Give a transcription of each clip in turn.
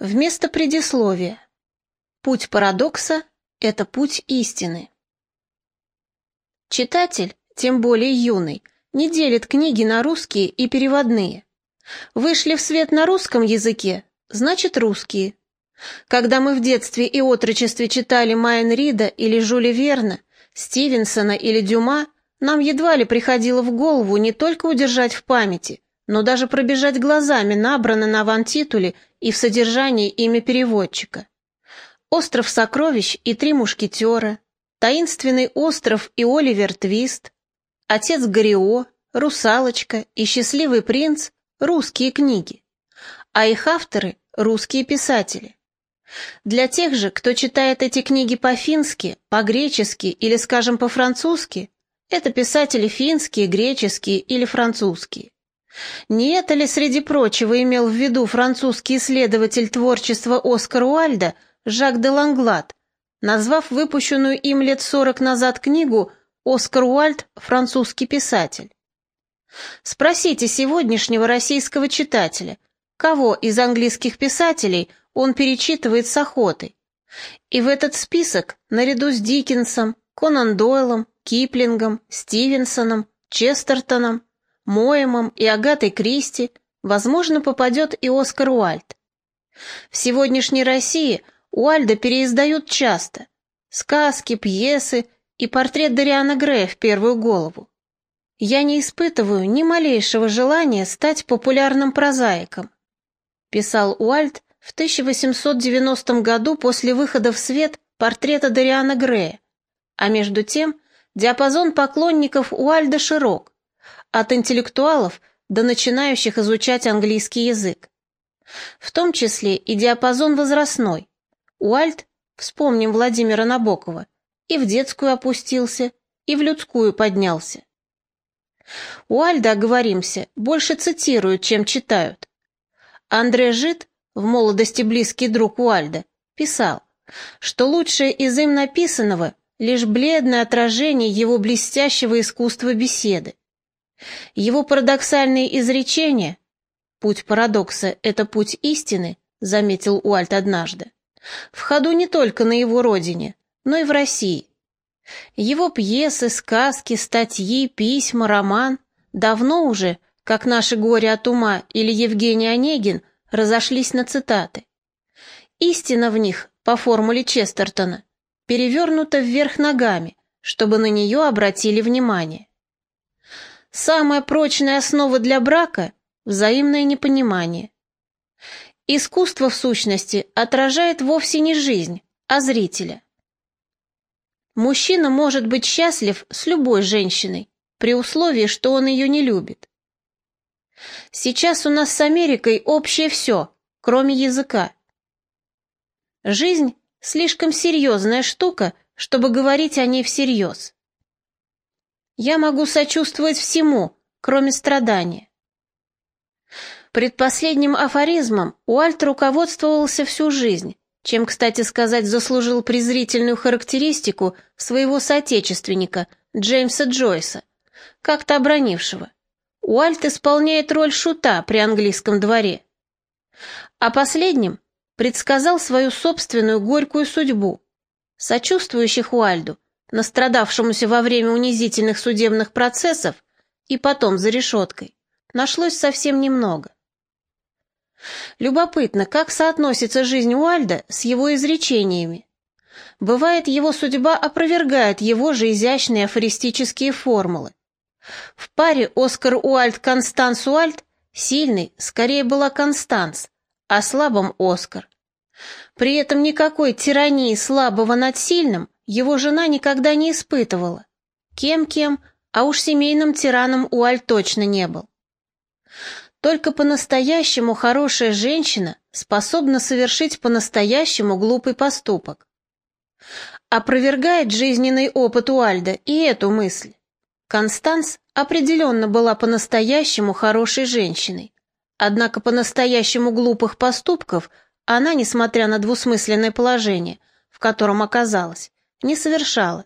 Вместо предисловия. Путь парадокса – это путь истины. Читатель, тем более юный, не делит книги на русские и переводные. Вышли в свет на русском языке, значит русские. Когда мы в детстве и отрочестве читали Майн Рида или Жюля Верна, Стивенсона или Дюма, нам едва ли приходило в голову не только удержать в памяти, но даже пробежать глазами набрано на вантитуле и в содержании имя переводчика. «Остров сокровищ» и «Три мушкетера», «Таинственный остров» и «Оливер Твист», «Отец Горио», «Русалочка» и «Счастливый принц» — русские книги, а их авторы — русские писатели. Для тех же, кто читает эти книги по-фински, по-гречески или, скажем, по-французски, это писатели финские, греческие или французские. Не это ли, среди прочего, имел в виду французский исследователь творчества Оскар Уальда Жак де Ланглад, назвав выпущенную им лет сорок назад книгу «Оскар Уальд. Французский писатель». Спросите сегодняшнего российского читателя, кого из английских писателей он перечитывает с охотой. И в этот список, наряду с Диккенсом, Конан Дойлом, Киплингом, Стивенсоном, Честертоном, Моемом и Агатой Кристи, возможно, попадет и Оскар Уальд. В сегодняшней России Уальда переиздают часто. Сказки, пьесы и портрет Дариана Грея в первую голову. Я не испытываю ни малейшего желания стать популярным прозаиком, писал Уальд в 1890 году после выхода в свет портрета Дариана Грея, а между тем диапазон поклонников Уальда широк, от интеллектуалов до начинающих изучать английский язык. В том числе и диапазон возрастной. Уальд, вспомним Владимира Набокова, и в детскую опустился, и в людскую поднялся. Уальда, оговоримся, больше цитируют, чем читают. Андре Жид в молодости близкий друг Уальда, писал, что лучшее из им написанного — лишь бледное отражение его блестящего искусства беседы. Его парадоксальные изречения «Путь парадокса — это путь истины», — заметил Уальд однажды, в ходу не только на его родине, но и в России. Его пьесы, сказки, статьи, письма, роман давно уже, как «Наше горе от ума» или Евгений Онегин, разошлись на цитаты. Истина в них, по формуле Честертона, перевернута вверх ногами, чтобы на нее обратили внимание. Самая прочная основа для брака – взаимное непонимание. Искусство, в сущности, отражает вовсе не жизнь, а зрителя. Мужчина может быть счастлив с любой женщиной, при условии, что он ее не любит. Сейчас у нас с Америкой общее все, кроме языка. Жизнь — слишком серьезная штука, чтобы говорить о ней всерьез. Я могу сочувствовать всему, кроме страдания. Предпоследним афоризмом Уальт руководствовался всю жизнь, чем, кстати сказать, заслужил презрительную характеристику своего соотечественника Джеймса Джойса, как-то обронившего. Уальт исполняет роль шута при английском дворе. А последним предсказал свою собственную горькую судьбу. Сочувствующих Уальду, настрадавшемуся во время унизительных судебных процессов и потом за решеткой, нашлось совсем немного. Любопытно, как соотносится жизнь Уальда с его изречениями. Бывает, его судьба опровергает его же изящные афористические формулы. В паре Оскар Уальд-Констанс Уальд сильный скорее была Констанс, а слабым Оскар. При этом никакой тирании слабого над сильным его жена никогда не испытывала. Кем-кем, а уж семейным тираном Уальд точно не был. Только по-настоящему хорошая женщина способна совершить по-настоящему глупый поступок. Опровергает жизненный опыт Уальда и эту мысль. Констанс определенно была по-настоящему хорошей женщиной. Однако по-настоящему глупых поступков она, несмотря на двусмысленное положение, в котором оказалась, не совершала.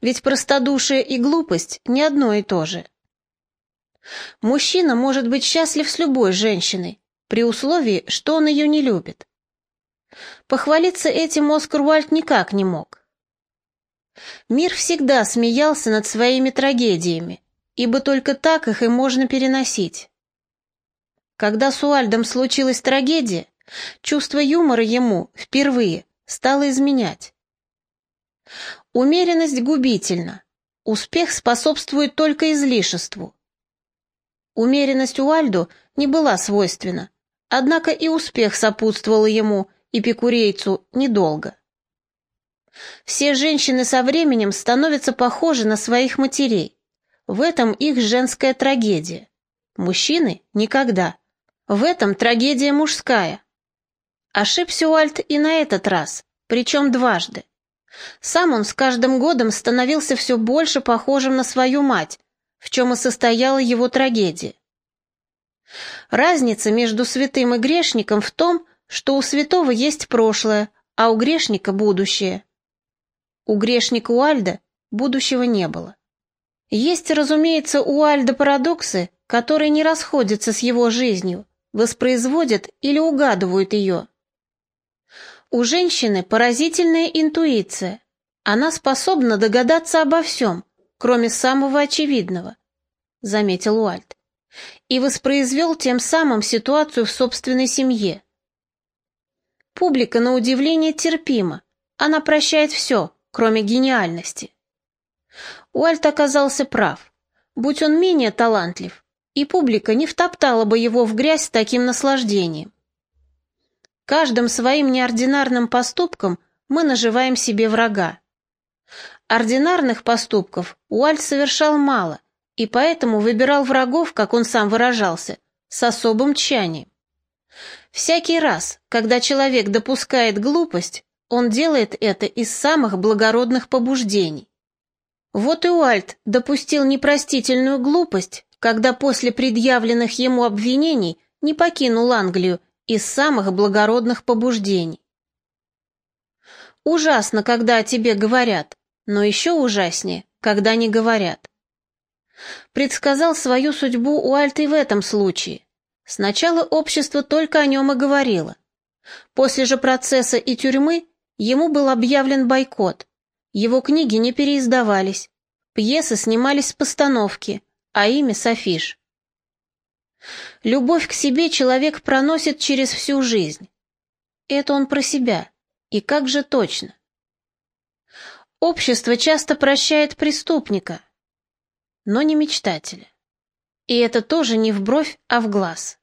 Ведь простодушие и глупость не одно и то же. Мужчина может быть счастлив с любой женщиной, при условии, что он ее не любит. Похвалиться этим Оскар Уальд никак не мог. Мир всегда смеялся над своими трагедиями, ибо только так их и можно переносить. Когда с Уальдом случилась трагедия, чувство юмора ему впервые стало изменять. Умеренность губительна, успех способствует только излишеству. Умеренность Уальду не была свойственна, однако и успех сопутствовал ему, эпикурейцу, недолго. Все женщины со временем становятся похожи на своих матерей. В этом их женская трагедия. Мужчины – никогда. В этом трагедия мужская. Ошибся Уальт и на этот раз, причем дважды. Сам он с каждым годом становился все больше похожим на свою мать, в чем и состояла его трагедия. Разница между святым и грешником в том, что у святого есть прошлое, а у грешника – будущее. У грешника Уальда будущего не было. Есть, разумеется, у Альда парадоксы, которые не расходятся с его жизнью, воспроизводят или угадывают ее. У женщины поразительная интуиция. Она способна догадаться обо всем, кроме самого очевидного, заметил Уальд, и воспроизвел тем самым ситуацию в собственной семье. Публика, на удивление, терпима. Она прощает все, кроме гениальности. Уальт оказался прав. Будь он менее талантлив, и публика не втоптала бы его в грязь с таким наслаждением. Каждым своим неординарным поступком мы наживаем себе врага. Ординарных поступков Уальт совершал мало, и поэтому выбирал врагов, как он сам выражался, с особым тщанием. Всякий раз, когда человек допускает глупость, он делает это из самых благородных побуждений. Вот и Уальт допустил непростительную глупость, когда после предъявленных ему обвинений не покинул Англию из самых благородных побуждений. Ужасно, когда о тебе говорят, но еще ужаснее, когда не говорят. Предсказал свою судьбу Уальт и в этом случае. Сначала общество только о нем и говорило. После же процесса и тюрьмы ему был объявлен бойкот. Его книги не переиздавались, пьесы снимались с постановки, а имя с. Любовь к себе человек проносит через всю жизнь. Это он про себя. И как же точно? Общество часто прощает преступника, но не мечтателя. И это тоже не в бровь, а в глаз.